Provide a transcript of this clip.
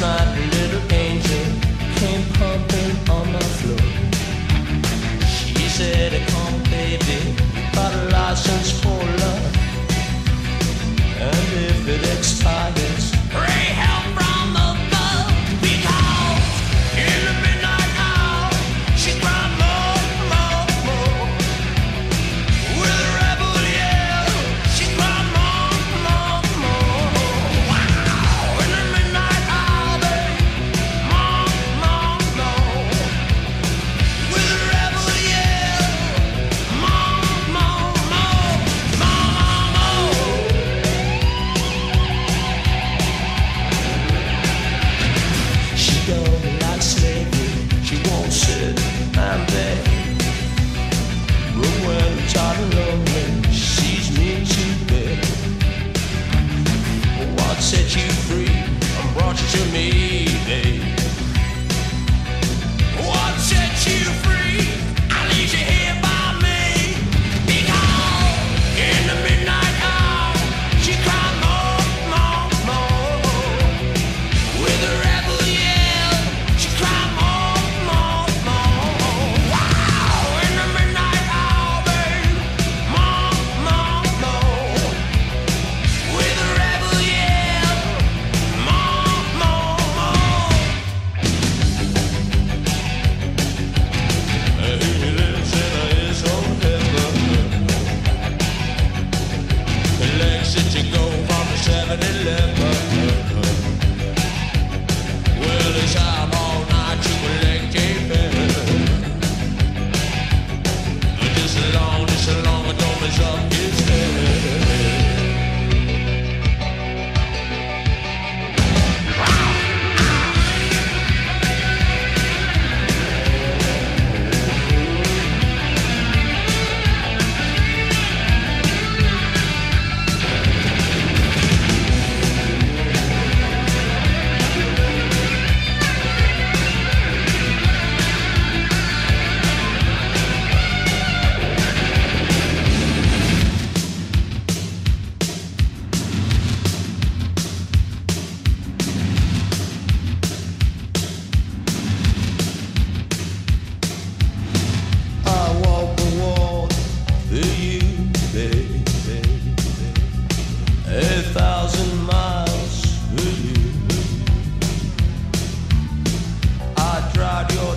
little angel came pumping on the floor. She said, Come, baby, got a license for to me. radio